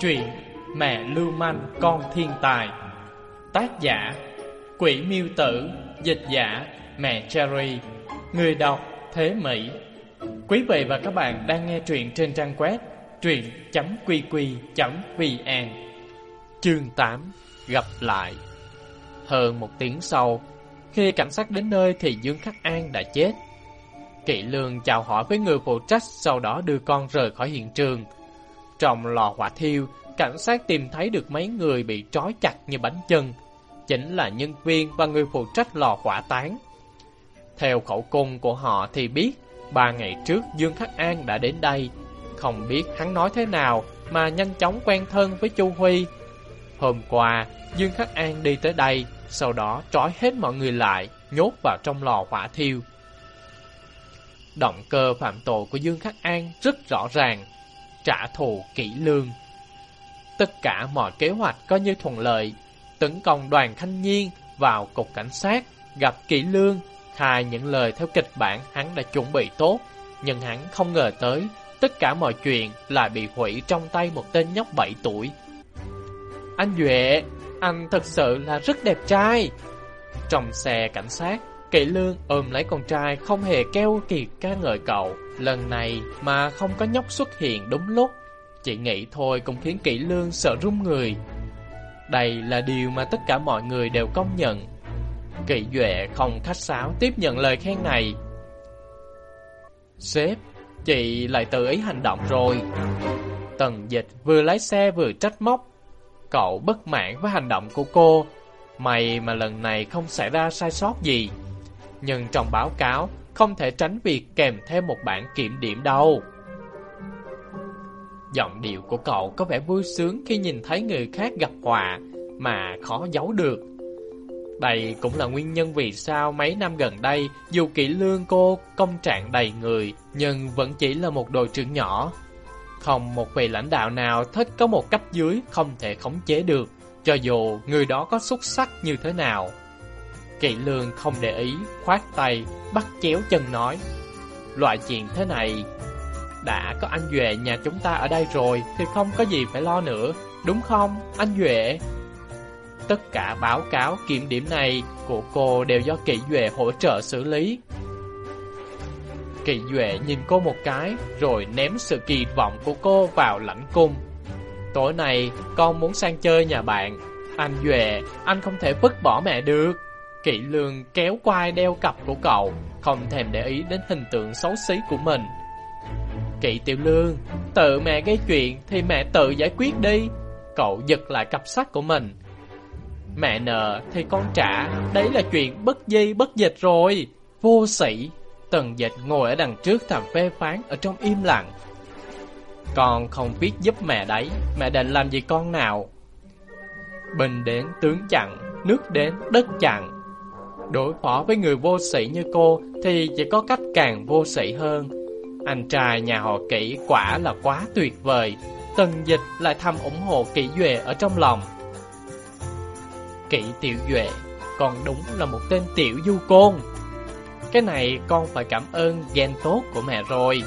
Truyện Mẹ Lưu Manh, Con Thiên Tài. Tác giả, Quỷ Miêu Tử. Dịch giả, Mẹ Cherry. Người đọc, Thế Mỹ. Quý vị và các bạn đang nghe truyện trên trang web truyện.qq.vn Chương 8 Gặp lại. Hơn một tiếng sau, Khi cảnh sát đến nơi thì Dương Khắc An đã chết. Kỵ lương chào hỏi với người phụ trách, Sau đó đưa con rời khỏi hiện trường. Trong lò hỏa thiêu, Cảnh sát tìm thấy được mấy người bị trói chặt như bánh chân. Chính là nhân viên và người phụ trách lò hỏa táng Theo khẩu cung của họ thì biết, Ba ngày trước Dương Khắc An đã đến đây. Không biết hắn nói thế nào Mà nhanh chóng quen thân với Chu Huy. Hôm qua, Dương Khắc An đi tới đây, Sau đó trói hết mọi người lại, Nhốt vào trong lò hỏa thiêu. Động cơ phạm tội của Dương Khắc An rất rõ ràng. Trả thù kỹ lương. Tất cả mọi kế hoạch coi như thuận lợi, Tấn công đoàn thanh niên vào cục cảnh sát, Gặp kỹ lương, Khai những lời theo kịch bản hắn đã chuẩn bị tốt, Nhưng hắn không ngờ tới Tất cả mọi chuyện lại bị hủy trong tay một tên nhóc 7 tuổi. Anh Duệ, Anh thật sự là rất đẹp trai. Trong xe cảnh sát Kỵ lương ôm lấy con trai không hề keo kiệt ca ngợi cậu. Lần này mà không có nhóc xuất hiện đúng lúc. Chị nghĩ thôi cũng khiến Kỵ lương sợ run người. Đây là điều mà tất cả mọi người đều công nhận. Kỵ Duệ không khách sáo tiếp nhận lời khen này. Sếp, chị lại tự ý hành động rồi. Tần dịch vừa lái xe vừa trách móc. Cậu bất mãn với hành động của cô. May mà lần này không xảy ra sai sót gì. Nhưng trong báo cáo, Không thể tránh việc kèm thêm một bản kiểm điểm đâu Giọng điệu của cậu có vẻ vui sướng khi nhìn thấy người khác gặp họa, mà khó giấu được. Đây cũng là nguyên nhân vì sao mấy năm gần đây, dù kỹ lương cô công trạng đầy người, nhưng vẫn chỉ là một đội trưởng nhỏ. Không một vị lãnh đạo nào thích có một cấp dưới không thể khống chế được, cho dù người đó có xuất sắc như thế nào. Kỵ lương không để ý, khoát tay, bắt chéo chân nói. Loại chuyện thế này đã có anh Duệ nhà chúng ta ở đây rồi Thì không có gì phải lo nữa Đúng không anh Duệ? Tất cả báo cáo kiểm điểm này Của cô đều do Kỵ Duệ hỗ trợ xử lý. Kỵ Duệ nhìn cô một cái Rồi ném sự kỳ vọng của cô vào lãnh cung. Tối nay con muốn sang chơi nhà bạn. Anh Duệ Anh không thể vứt bỏ mẹ được. Kỵ lương kéo quai đeo cặp của cậu Không thèm để ý đến hình tượng xấu xí của mình Kỵ tiểu lương, tự mẹ gây chuyện thì mẹ tự giải quyết đi. Cậu giật lại cặp sách của mình. Mẹ nợ thì con trả, đấy là chuyện bất di bất dịch rồi. Vô sĩ, tần dịch ngồi ở đằng trước thầm phê phán ở trong im lặng. Con không biết giúp mẹ đấy, mẹ định làm gì con nào? Bình đến tướng chặn, nước đến đất chặn. Đối phó với người vô sĩ như cô thì chỉ có cách càng vô sĩ hơn. Anh trai nhà họ kỹ quả là quá tuyệt vời Tần dịch lại thầm ủng hộ kỹ duệ ở trong lòng. Kỹ tiểu duệ, còn đúng là một tên tiểu du côn. Cái này con phải cảm ơn ghen tốt của mẹ rồi.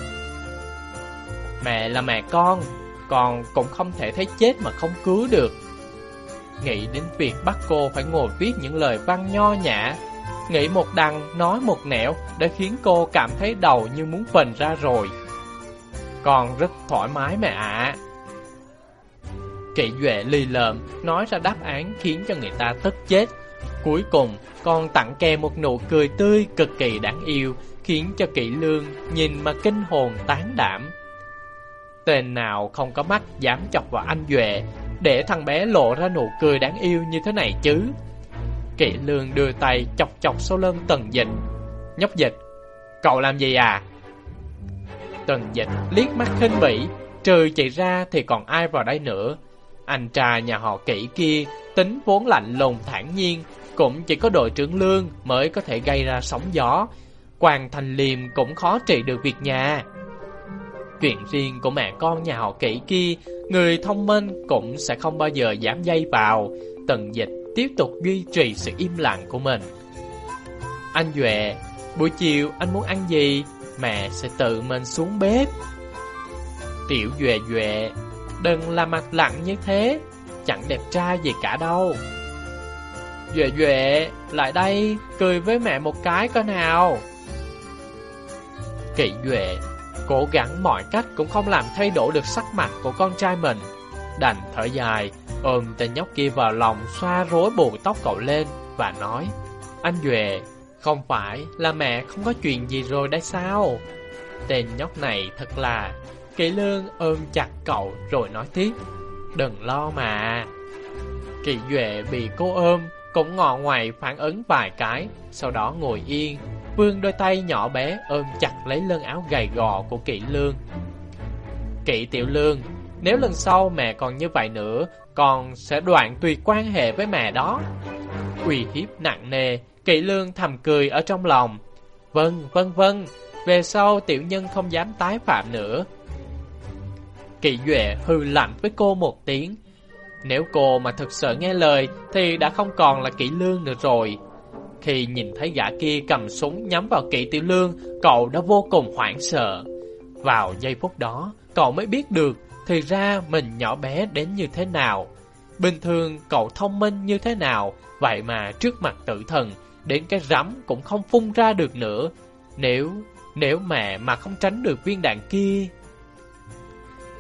Mẹ là mẹ con Con cũng không thể thấy chết mà không cứu được. Nghĩ đến việc bắt cô phải ngồi viết những lời văn nho nhã Nghĩ một đằng, nói một nẻo đã khiến cô cảm thấy đầu như muốn phình ra rồi. Con rất thoải mái mẹ ạ. À. Kỵ Duệ lì lợm nói ra đáp án khiến cho người ta tức chết. Cuối cùng, con tặng kèm một nụ cười tươi cực kỳ đáng yêu, khiến cho kỵ lương nhìn mà kinh hồn tán đảm. Tên nào không có mắt dám chọc vào anh Duệ, để thằng bé lộ ra nụ cười đáng yêu như thế này chứ. Kỵ lương đưa tay chọc chọc sau lưng tần dịch. Nhóc dịch, Cậu làm gì à? Tần dịch liếc mắt khinh bỉ Trừ chị ra thì còn ai vào đây nữa. Anh trai nhà họ kỹ kia, Tính vốn lạnh lùng thản nhiên, Cũng chỉ có đội trưởng lương Mới có thể gây ra sóng gió. Quang Thành Liêm cũng khó trị được việc nhà. Chuyện riêng của mẹ con nhà họ kỹ kia, Người thông minh cũng sẽ không bao giờ dám dây vào. Tần dịch tiếp tục duy trì sự im lặng của mình. Anh Duệ, buổi chiều anh muốn ăn gì, mẹ sẽ tự mình xuống bếp. Tiểu Duệ Duệ, đừng làm mặt lặng như thế, chẳng đẹp trai gì cả đâu. Duệ Duệ, lại đây, cười với mẹ một cái coi nào. Kỵ Duệ, cố gắng mọi cách cũng không làm thay đổi được sắc mặt của con trai mình. Đành thở dài, ôm tên nhóc kia vào lòng xoa rối bù tóc cậu lên và nói Anh Duệ, không phải là mẹ không có chuyện gì rồi đấy sao? Tên nhóc này thật là... Kỵ lương ôm chặt cậu rồi nói tiếp Đừng lo mà Kỵ Duệ bị cô ôm Cũng ngọ ngoài phản ứng vài cái Sau đó ngồi yên Vương đôi tay nhỏ bé ôm chặt lấy lưng áo gầy gò của Kỵ Lương Kỵ Tiểu Lương nếu lần sau mẹ còn như vậy nữa Con sẽ đoạn tuyệt quan hệ với mẹ đó quỳ hiếp nặng nề Kỵ Lương thầm cười ở trong lòng Vâng, vâng, vâng Về sau tiểu nhân không dám tái phạm nữa Kỵ Duệ hư lạnh với cô một tiếng. Nếu cô mà thực sự nghe lời thì đã không còn là kỵ lương nữa rồi. Khi nhìn thấy gã kia cầm súng nhắm vào kỵ tiểu lương, cậu đã vô cùng hoảng sợ. Vào giây phút đó, cậu mới biết được thì ra mình nhỏ bé đến như thế nào. Bình thường cậu thông minh như thế nào, vậy mà trước mặt tự thần, đến cái rắm cũng không phun ra được nữa. Nếu, nếu mẹ mà không tránh được viên đạn kia...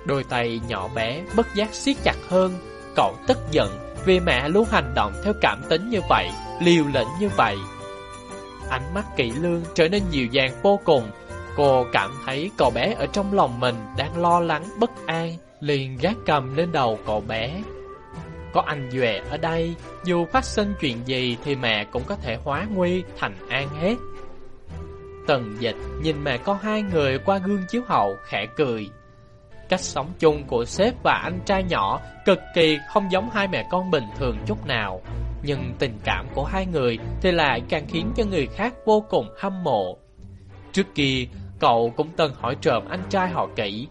Đôi tay nhỏ bé bất giác siết chặt hơn. Cậu tức giận vì mẹ luôn hành động theo cảm tính như vậy Liều lĩnh như vậy. Ánh mắt kỹ lương trở nên dịu dàng vô cùng. Cô cảm thấy cậu bé ở trong lòng mình đang lo lắng bất an Liền gác cầm lên đầu cậu bé Có anh Duệ ở đây Dù phát sinh chuyện gì thì mẹ cũng có thể hóa nguy thành an hết Tần dịch nhìn mẹ con hai người qua gương chiếu hậu khẽ cười Cách sống chung của sếp và anh trai nhỏ cực kỳ không giống hai mẹ con bình thường chút nào. Nhưng tình cảm của hai người thì lại càng khiến cho người khác vô cùng hâm mộ. Trước kia, cậu cũng từng hỏi trộm anh trai họ kỹ.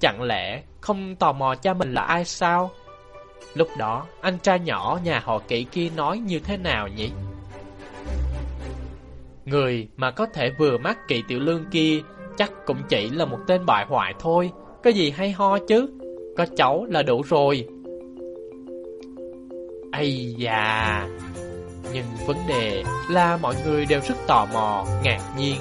Chẳng lẽ không tò mò cha mình là ai sao? Lúc đó, anh trai nhỏ nhà họ kỹ kia nói như thế nào nhỉ? Người mà có thể vừa mắt kỵ tiểu lương kia chắc cũng chỉ là một tên bại hoại thôi. Có gì hay ho chứ Có cháu là đủ rồi Ây da Nhưng vấn đề là mọi người đều rất tò mò, ngạc nhiên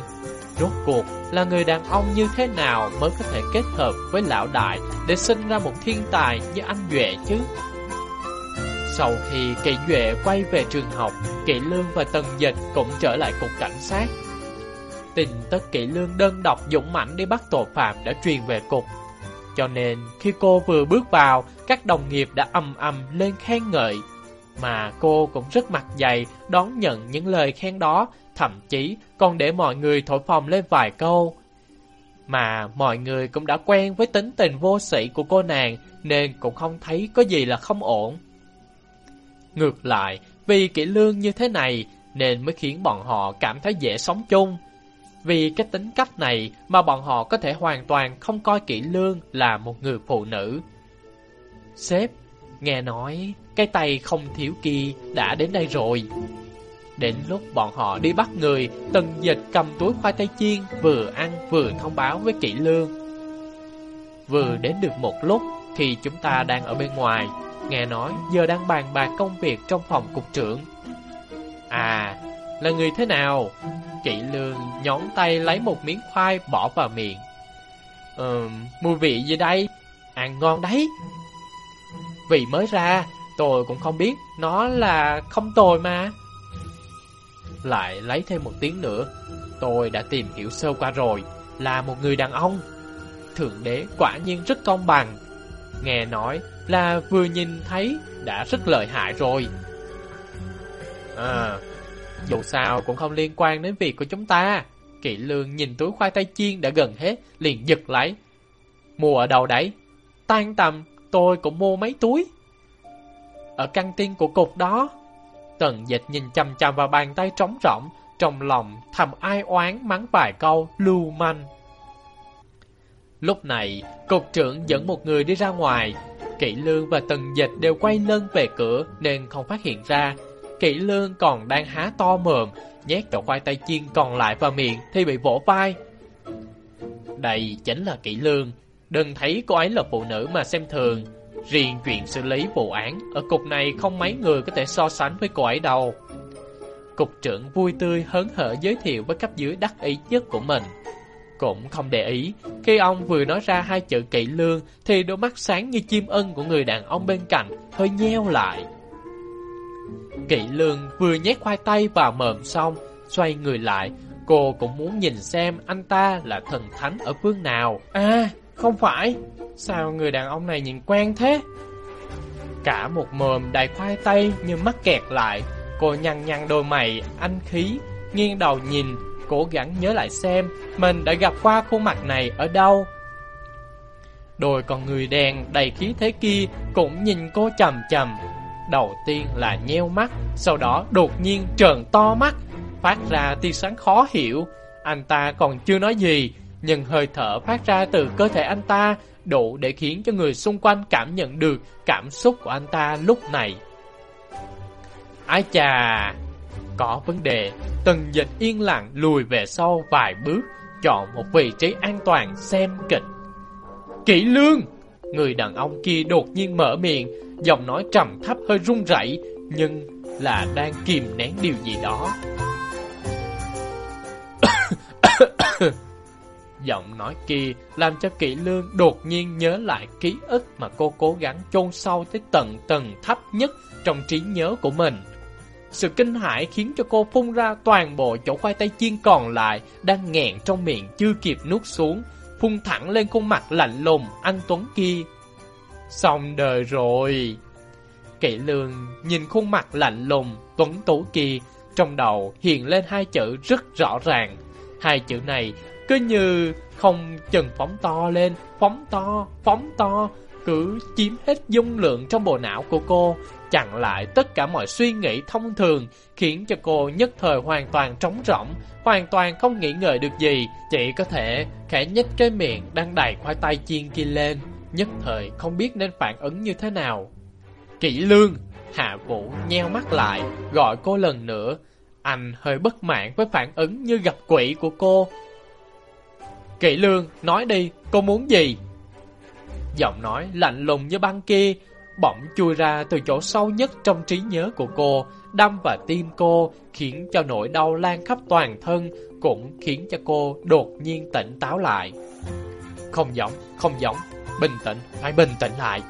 Rốt cuộc là người đàn ông như thế nào mới có thể kết hợp với lão đại để sinh ra một thiên tài như anh Duệ chứ? Sau khi Kỷ Duệ quay về trường học, Kỷ Lương và Tần Dịch cũng trở lại cục cảnh sát. Tin tức Kỷ Lương đơn độc dũng mãnh đi bắt tội phạm đã truyền về cục. Cho nên khi cô vừa bước vào, các đồng nghiệp đã âm âm lên khen ngợi. Mà cô cũng rất mặt dày đón nhận những lời khen đó, thậm chí còn để mọi người thổi phồng lên vài câu. Mà mọi người cũng đã quen với tính tình vô sĩ của cô nàng nên cũng không thấy có gì là không ổn. Ngược lại, vì kỹ lương như thế này nên mới khiến bọn họ cảm thấy dễ sống chung. Vì cái tính cách này mà bọn họ có thể hoàn toàn không coi kỹ lương là một người phụ nữ. Sếp, nghe nói cái tay không thiếu kia đã đến đây rồi. Đến lúc bọn họ đi bắt người, tần dịch cầm túi khoai tây chiên vừa ăn vừa thông báo với kỹ lương. Vừa đến được một lúc thì chúng ta đang ở bên ngoài, nghe nói giờ đang bàn bạc công việc trong phòng cục trưởng. À, là người thế nào? Kỵ lương nhón tay lấy một miếng khoai bỏ vào miệng. Ừm, mùi vị gì đây? Ăn ngon đấy. Vị mới ra, tôi cũng không biết, nó là không tồi mà. Lại lấy thêm một tiếng nữa, tôi đã tìm hiểu sơ qua rồi, là một người đàn ông. Thượng đế quả nhiên rất công bằng. Nghe nói là vừa nhìn thấy đã rất lợi hại rồi. À, dù sao cũng không liên quan đến việc của chúng ta. Kỵ lương nhìn túi khoai tây chiên đã gần hết, liền giật lấy. Mua ở đâu đấy? Tan tầm, tôi cũng mua mấy túi. Ở căng tin của cục đó. Tần dịch nhìn chăm chăm vào bàn tay trống rỗng, trong lòng thầm ai oán mắng vài câu lưu manh. Lúc này, cục trưởng dẫn một người đi ra ngoài. Kỵ lương và tần dịch đều quay lưng về cửa nên không phát hiện ra Kỵ lương còn đang há to mồm, nhét cậu khoai tây chiên còn lại vào miệng thì bị vỗ vai. Đây chính là kỵ lương, đừng thấy cô ấy là phụ nữ mà xem thường. Riêng chuyện xử lý vụ án, ở cục này không mấy người có thể so sánh với cô ấy đâu. Cục trưởng vui tươi hớn hở giới thiệu với cấp dưới đắc ý nhất của mình. Cũng không để ý, khi ông vừa nói ra hai chữ kỹ lương thì đôi mắt sáng như chim ân của người đàn ông bên cạnh hơi nheo lại. Kỵ lương vừa nhét khoai tây vào mồm xong, xoay người lại, cô cũng muốn nhìn xem anh ta là thần thánh ở phương nào. À, không phải, sao người đàn ông này nhìn quen thế? Cả một mồm đầy khoai tây như mắc kẹt lại, cô nhăn nhăn đôi mày, anh khí, nghiêng đầu nhìn, cố gắng nhớ lại xem mình đã gặp qua khuôn mặt này ở đâu. Đôi con người đen đầy khí thế kia cũng nhìn cô chầm chầm, Đầu tiên là nheo mắt, sau đó đột nhiên trợn to mắt, phát ra tia sáng khó hiểu. Anh ta còn chưa nói gì, nhưng hơi thở phát ra từ cơ thể anh ta đủ để khiến cho người xung quanh cảm nhận được cảm xúc của anh ta lúc này. Ái chà, có vấn đề, tần dịch yên lặng lùi về sau vài bước, chọn một vị trí an toàn xem kịch. Kỹ lương! Người đàn ông kia đột nhiên mở miệng, giọng nói trầm thấp hơi run rẩy, nhưng là đang kìm nén điều gì đó giọng nói kia làm cho kỹ lương đột nhiên nhớ lại ký ức mà cô cố gắng chôn sâu tới tận tầng thấp nhất trong trí nhớ của mình. Sự kinh hãi khiến cho cô phun ra toàn bộ chỗ khoai tây chiên còn lại đang nghẹn trong miệng chưa kịp nuốt xuống, phun thẳng lên khuôn mặt lạnh lùng anh Tuấn kia. Xong đời rồi. Kỵ lương nhìn khuôn mặt lạnh lùng, tuấn tú kia, trong đầu hiện lên hai chữ rất rõ ràng. Hai chữ này cứ như không chừng phóng to lên, phóng to, phóng to, cứ chiếm hết dung lượng trong bộ não của cô, chặn lại tất cả mọi suy nghĩ thông thường, khiến cho cô nhất thời hoàn toàn trống rỗng, hoàn toàn không nghĩ ngợi được gì, chỉ có thể khẽ nhếch cái miệng đang đầy khoai tây chiên kia lên, nhất thời không biết nên phản ứng như thế nào. Kỹ lương, Hạ Vũ nheo mắt lại, gọi cô lần nữa. Anh hơi bất mãn với phản ứng như gặp quỷ của cô. Kỵ lương, nói đi, cô muốn gì? Giọng nói lạnh lùng như băng kia, bỗng chui ra từ chỗ sâu nhất trong trí nhớ của cô, đâm vào tim cô, khiến cho nỗi đau lan khắp toàn thân, cũng khiến cho cô đột nhiên tỉnh táo lại. Không giống, không giống, bình tĩnh, phải bình tĩnh lại.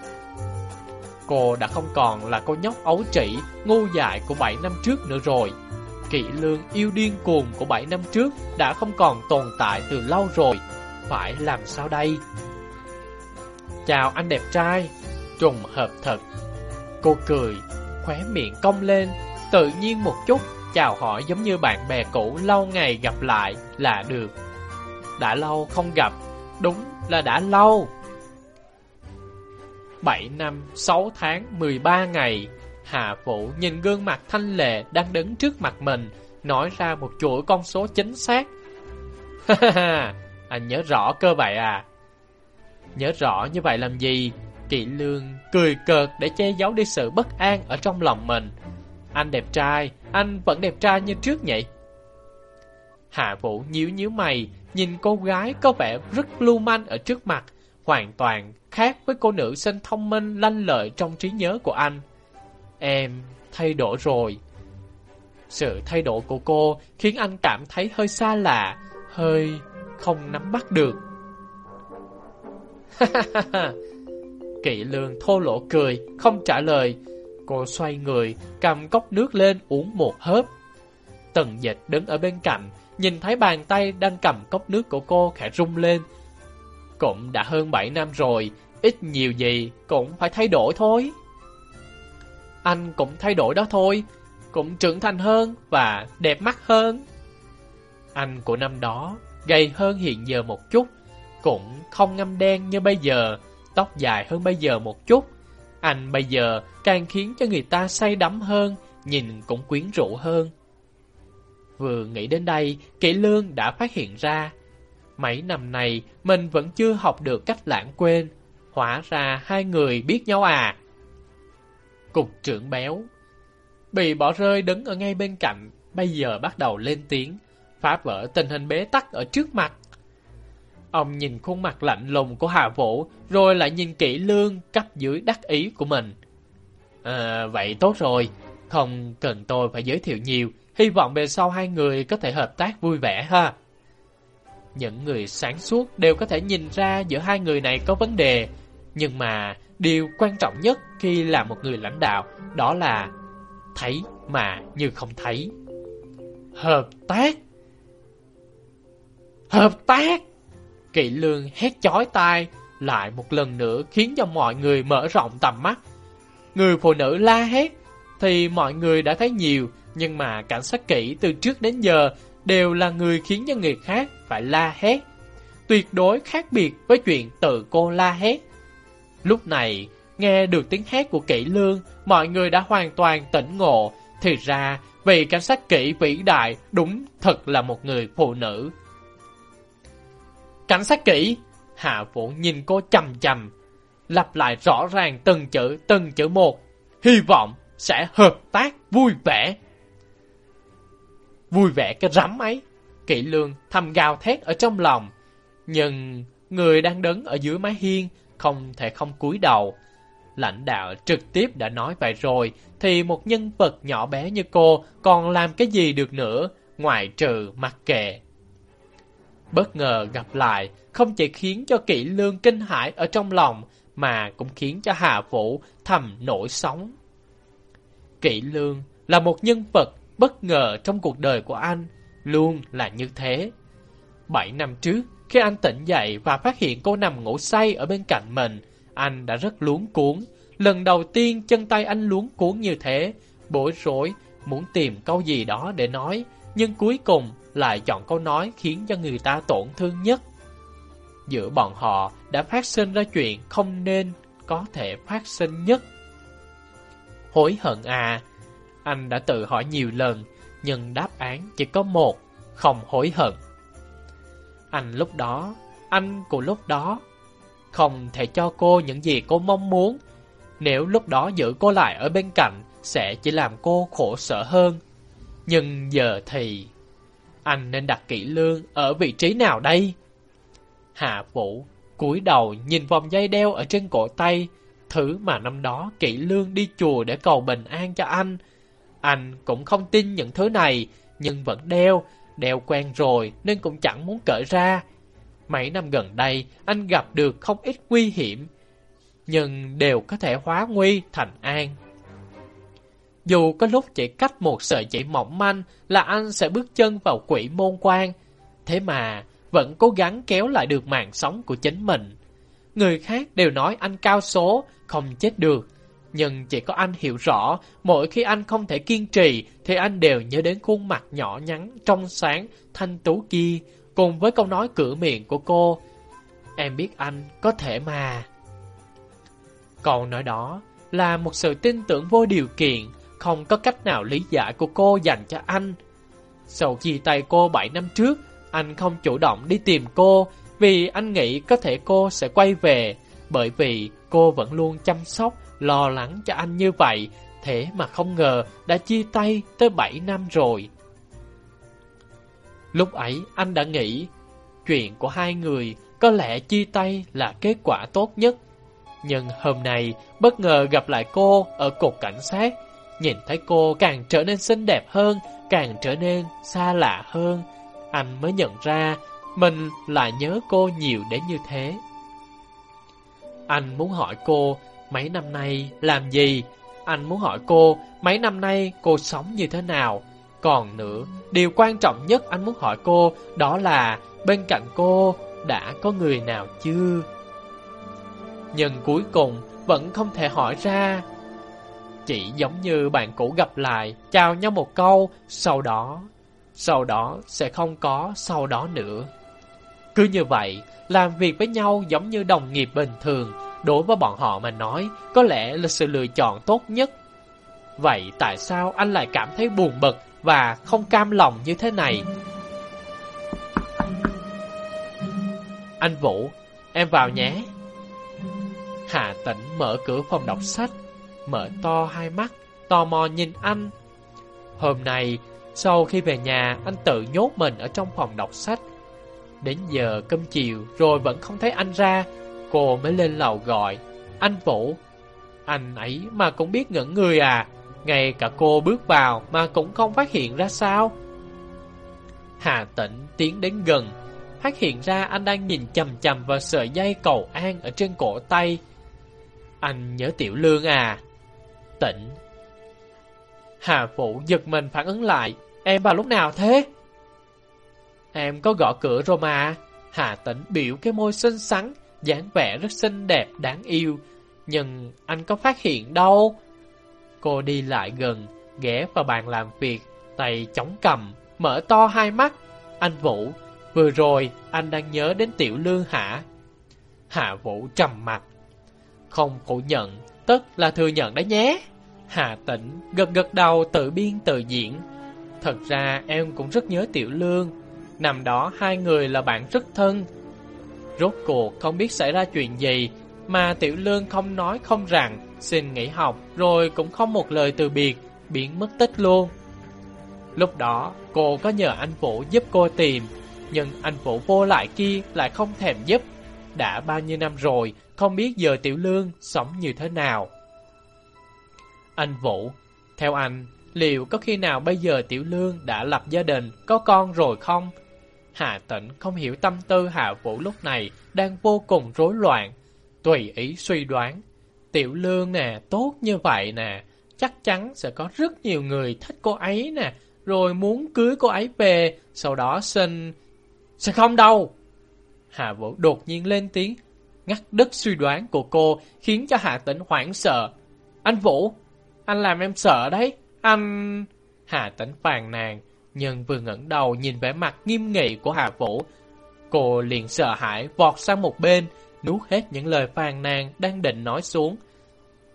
Cô đã không còn là cô nhóc ấu trĩ, ngu dại của 7 năm trước nữa rồi. Kỵ lương yêu điên cuồng của 7 năm trước đã không còn tồn tại từ lâu rồi. Phải làm sao đây? Chào anh đẹp trai, trùng hợp thật. Cô cười, khóe miệng cong lên, tự nhiên một chút, chào hỏi giống như bạn bè cũ lâu ngày gặp lại là được. Đã lâu không gặp, đúng là đã lâu. 7 năm, 6 tháng, 13 ngày, Hà Vũ nhìn gương mặt thanh lệ đang đứng trước mặt mình, nói ra một chuỗi con số chính xác. Ha ha ha, anh nhớ rõ cơ vậy à? Nhớ rõ như vậy làm gì? Kỵ lương cười cợt để che giấu đi sự bất an ở trong lòng mình. Anh đẹp trai, anh vẫn đẹp trai như trước nhỉ? Hạ Vũ nhíu nhíu mày, nhìn cô gái có vẻ rất lưu manh ở trước mặt, hoàn toàn khác với cô nữ sinh thông minh lanh lợi trong trí nhớ của anh. Em thay đổi rồi. Sự thay đổi của cô khiến anh cảm thấy hơi xa lạ, hơi không nắm bắt được. Kỵ lương thô lỗ cười, không trả lời. Cô xoay người, cầm cốc nước lên uống một hớp. Tần dịch đứng ở bên cạnh, nhìn thấy bàn tay đang cầm cốc nước của cô khẽ rung lên. Cũng đã hơn 7 năm rồi, ít nhiều gì cũng phải thay đổi thôi. Anh cũng thay đổi đó thôi, cũng trưởng thành hơn và đẹp mắt hơn. Anh của năm đó gầy hơn hiện giờ một chút, cũng không ngâm đen như bây giờ, tóc dài hơn bây giờ một chút. Anh bây giờ càng khiến cho người ta say đắm hơn, nhìn cũng quyến rũ hơn. Vừa nghĩ đến đây, Kỷ Lương đã phát hiện ra, mấy năm này mình vẫn chưa học được cách lãng quên. Hóa ra hai người biết nhau à. Cục trưởng béo Bị bỏ rơi đứng ở ngay bên cạnh, bây giờ bắt đầu lên tiếng, phá vỡ tình hình bế tắc ở trước mặt. Ông nhìn khuôn mặt lạnh lùng của Hà Vũ, rồi lại nhìn kỹ lương cấp dưới đắc ý của mình. À, vậy tốt rồi, không cần tôi phải giới thiệu nhiều, hy vọng về sau hai người có thể hợp tác vui vẻ ha. Những người sáng suốt đều có thể nhìn ra giữa hai người này có vấn đề, nhưng mà điều quan trọng nhất khi làm một người lãnh đạo đó là thấy mà như không thấy. Hợp tác Hợp tác Kỵ lương hét chói tai lại một lần nữa khiến cho mọi người mở rộng tầm mắt. Người phụ nữ la hét thì mọi người đã thấy nhiều, nhưng mà cảnh sát kỹ từ trước đến giờ đều là người khiến cho người khác phải la hét. Tuyệt đối khác biệt với chuyện tự cô la hét. Lúc này, nghe được tiếng hét của kỹ lương, mọi người đã hoàn toàn tỉnh ngộ. Thì ra, vị cảnh sát kỹ vĩ đại đúng thật là một người phụ nữ. Cảnh sát kỹ, Hạ Vũ nhìn cô chầm chầm, lặp lại rõ ràng từng chữ, từng chữ một. Hy vọng sẽ hợp tác vui vẻ. Vui vẻ cái rắm ấy, kỵ lương thầm gào thét ở trong lòng. Nhưng người đang đứng ở dưới mái hiên không thể không cúi đầu. Lãnh đạo trực tiếp đã nói vậy rồi, thì một nhân vật nhỏ bé như cô còn làm cái gì được nữa, ngoài trừ mặc kệ. Bất ngờ gặp lại, không chỉ khiến cho kỵ lương kinh hãi ở trong lòng, mà cũng khiến cho Hà Vũ thầm nổi sóng. Kỵ lương là một nhân vật bất ngờ trong cuộc đời của anh, luôn là như thế. Bảy năm trước, khi anh tỉnh dậy và phát hiện cô nằm ngủ say ở bên cạnh mình, anh đã rất luống cuốn. Lần đầu tiên chân tay anh luống cuốn như thế, bối rối, muốn tìm câu gì đó để nói, nhưng cuối cùng lại chọn câu nói khiến cho người ta tổn thương nhất. Giữa bọn họ đã phát sinh ra chuyện không nên có thể phát sinh nhất. Hối hận à, anh đã tự hỏi nhiều lần, nhưng đáp án chỉ có một, không hối hận. Anh lúc đó, anh của lúc đó, không thể cho cô những gì cô mong muốn. Nếu lúc đó giữ cô lại ở bên cạnh, sẽ chỉ làm cô khổ sở hơn. Nhưng giờ thì... Anh nên đặt kỹ lương ở vị trí nào đây? Hạ Vũ cúi đầu nhìn vòng dây đeo ở trên cổ tay, thứ mà năm đó kỹ lương đi chùa để cầu bình an cho anh. Anh cũng không tin những thứ này, nhưng vẫn đeo, đeo quen rồi nên cũng chẳng muốn cởi ra. Mấy năm gần đây, anh gặp được không ít nguy hiểm, nhưng đều có thể hóa nguy thành an. Dù có lúc chỉ cách một sợi chỉ mỏng manh là anh sẽ bước chân vào quỷ môn quan, thế mà vẫn cố gắng kéo lại được mạng sống của chính mình. Người khác đều nói anh cao số, không chết được. Nhưng chỉ có anh hiểu rõ, mỗi khi anh không thể kiên trì, thì anh đều nhớ đến khuôn mặt nhỏ nhắn, trong sáng, thanh tú kia, cùng với câu nói cửa miệng của cô. Em biết anh có thể mà. Câu nói đó là một sự tin tưởng vô điều kiện, không có cách nào lý giải của cô dành cho anh. Sau chia tay cô 7 năm trước, anh không chủ động đi tìm cô vì anh nghĩ có thể cô sẽ quay về, bởi vì cô vẫn luôn chăm sóc, lo lắng cho anh như vậy, thế mà không ngờ đã chia tay tới 7 năm rồi. Lúc ấy anh đã nghĩ, chuyện của hai người có lẽ chia tay là kết quả tốt nhất. Nhưng hôm nay bất ngờ gặp lại cô ở cục cảnh sát, nhìn thấy cô càng trở nên xinh đẹp hơn, càng trở nên xa lạ hơn, anh mới nhận ra mình lại nhớ cô nhiều đến như thế. Anh muốn hỏi cô mấy năm nay làm gì? Anh muốn hỏi cô mấy năm nay cô sống như thế nào? Còn nữa, điều quan trọng nhất anh muốn hỏi cô đó là bên cạnh cô đã có người nào chưa? Nhưng cuối cùng vẫn không thể hỏi ra. Chỉ giống như bạn cũ gặp lại, chào nhau một câu, sau đó sau đó sẽ không có sau đó nữa. Cứ như vậy, làm việc với nhau giống như đồng nghiệp bình thường, đối với bọn họ mà nói, có lẽ là sự lựa chọn tốt nhất. Vậy tại sao anh lại cảm thấy buồn bực và không cam lòng như thế này? Anh Vũ, em vào nhé. Hạ Tĩnh mở cửa phòng đọc sách, mở to hai mắt, tò mò nhìn anh. Hôm nay, sau khi về nhà, anh tự nhốt mình ở trong phòng đọc sách. Đến giờ cơm chiều rồi vẫn không thấy anh ra, cô mới lên lầu gọi. Anh Vũ, anh ấy mà cũng biết ngẩn người à, ngay cả cô bước vào mà cũng không phát hiện ra sao. Hà Tĩnh tiến đến gần, phát hiện ra anh đang nhìn chầm chầm vào sợi dây cầu an ở trên cổ tay. Anh nhớ Tiểu Lương à? Tĩnh. Hà Vũ giật mình phản ứng lại, em vào lúc nào thế? Em có gõ cửa rồi mà. Hà Tĩnh biểu cái môi xinh xắn, dáng vẻ rất xinh đẹp, đáng yêu. Nhưng anh có phát hiện đâu. Cô đi lại gần, ghé vào bàn làm việc, tay chống cầm, mở to hai mắt. Anh Vũ, vừa rồi anh đang nhớ đến Tiểu Lương hả? Hạ Vũ trầm mặt. Không phủ nhận, tức là thừa nhận đấy nhé. Hà Tĩnh gật gật đầu tự biên tự diễn. Thật ra em cũng rất nhớ Tiểu Lương. Năm đó hai người là bạn rất thân. Rốt cuộc không biết xảy ra chuyện gì mà Tiểu Lương không nói không rằng xin nghỉ học rồi cũng không một lời từ biệt, biến mất tích luôn. Lúc đó cô có nhờ anh Vũ giúp cô tìm, nhưng anh Vũ vô lại kia lại không thèm giúp. Đã bao nhiêu năm rồi, không biết giờ Tiểu Lương sống như thế nào. Anh Vũ, theo anh, liệu có khi nào bây giờ Tiểu Lương đã lập gia đình, có con rồi không? Hạ Tĩnh không hiểu tâm tư Hạ Vũ lúc này đang vô cùng rối loạn. Tùy ý suy đoán. Tiểu Lương nè, tốt như vậy nè, chắc chắn sẽ có rất nhiều người thích cô ấy nè, rồi muốn cưới cô ấy về, sau đó sinh... Sẽ không đâu! Hạ Vũ đột nhiên lên tiếng, ngắt đứt suy đoán của cô, khiến cho Hạ Tĩnh hoảng sợ. Anh Vũ, anh làm em sợ đấy, anh... Hạ Tĩnh phàn nàn, nhưng vừa ngẩng đầu nhìn vẻ mặt nghiêm nghị của Hạ Vũ, cô liền sợ hãi vọt sang một bên, nuốt hết những lời phàn nàn đang định nói xuống.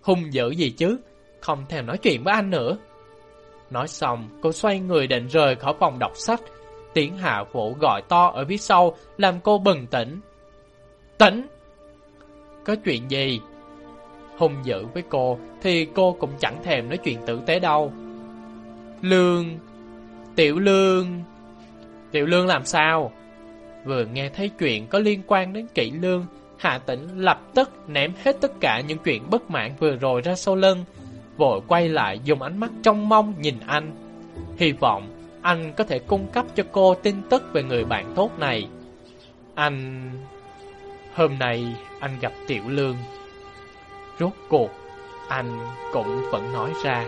Hung dữ gì chứ, không thèm nói chuyện với anh nữa. Nói xong, cô xoay người định rời khỏi phòng đọc sách. Tiếng Hạ Vũ gọi to ở phía sau, làm cô bừng tỉnh. Tỉnh! Có chuyện gì? Hung dữ với cô, thì cô cũng chẳng thèm nói chuyện tử tế đâu. Lương! Tiểu Lương! Tiểu Lương làm sao? Vừa nghe thấy chuyện có liên quan đến kỹ lương, Hạ Tĩnh lập tức ném hết tất cả những chuyện bất mãn vừa rồi ra sau lưng, vội quay lại dùng ánh mắt trong mong nhìn anh. Hy vọng anh có thể cung cấp cho cô tin tức về người bạn tốt này. Anh... Hôm nay anh gặp Tiểu Lương. Rốt cuộc, anh cũng vẫn nói ra.